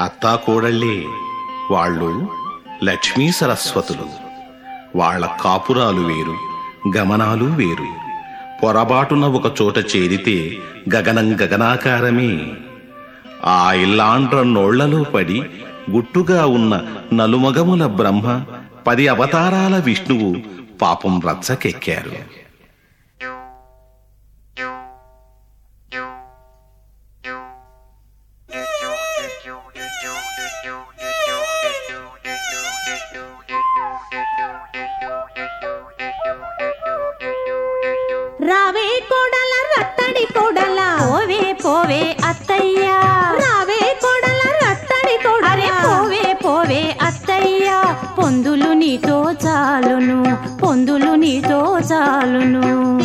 అత్తా కోడళ్ళే వాళ్ళు లక్ష్మీ సరస్వతులు. వాళ్ళ కాపురాలు వేరు గమనాలు వేరు. పొరబాటున ఒక చోట చేరితే గగనం గగనాకారమే. ఆ ఇల్లాండ్ర నోళ్ళలో పడి గుట్టుగా ఉన్న నలుమగముల బ్రహ్మ పది అవతారాల విష్ణువు పాపం రచ్చకెక్కారు. రావే కోడల రత్తడి కోడల పోవే పోవే అత్తయ్యా. రావే కోడల రత్తడి కోడల. పోవే పోవే అత్తయ్యా పొందులు నీతో చాలును పొందులు నీతో చాలును.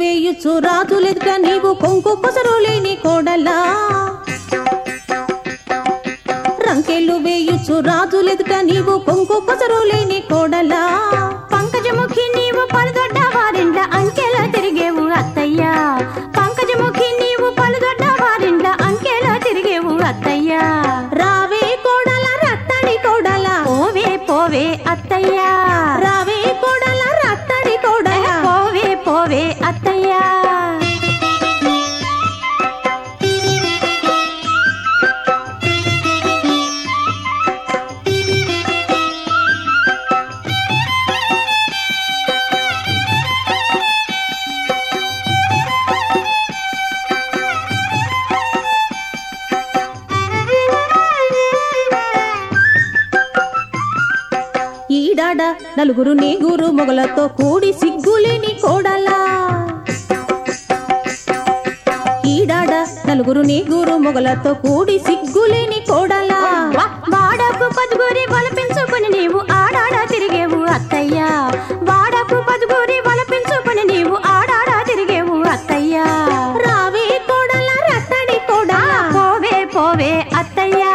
వేయుచు రాజులెదుట నీవు కొంకు కొసరు లేని కోడలా. రంకెలు వేయుచు రాజులెదుట నీవు కొంకు కొసరు లేని కోడ కాడ నలుగురు నీ గురు మొగలతో కూడి సిగ్గులేని కోడలా. ఈడాడ. నలుగురు నీ గురు మొగలతో కూడి సిగ్గులేని కోడలా. వాడకు పదుగురి బలపించుకుని నీవు ఆడాడ తిరిగేవు అత్తయ్యా. వాడకు పదుగురి బలపించుకుని నీవు ఆడాడ తిరిగేవు అత్తయ్యా. రావే కోడల రత్తడి కోడా పోవే పోవే అత్తయ్యా.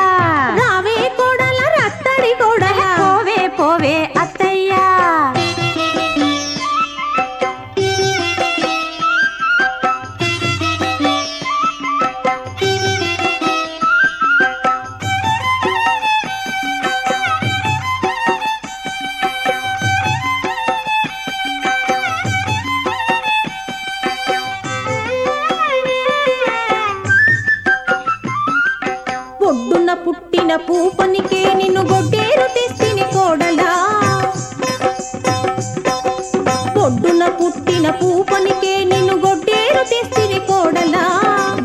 పూసిన పూపనికే నిన్ను గొడ్డేరు తెస్తిని కోడలా. పొడ్డున పుట్టిన పూపనికే నిన్ను గొడ్డేరు తెస్తిని కోడలా.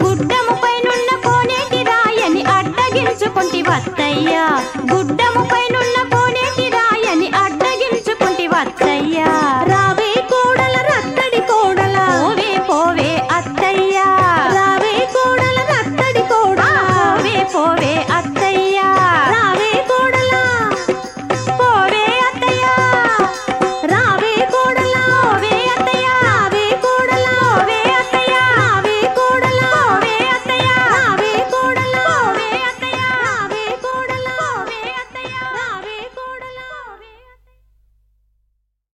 గుడ్డముపై నున్న కోనేటి రాయని అడ్డగించుకుంటి వత్తయ్యా. గుడ్డముపై నున్న కోనేటి రాయని అడ్డగించుకుంటి వత్తయ్యా.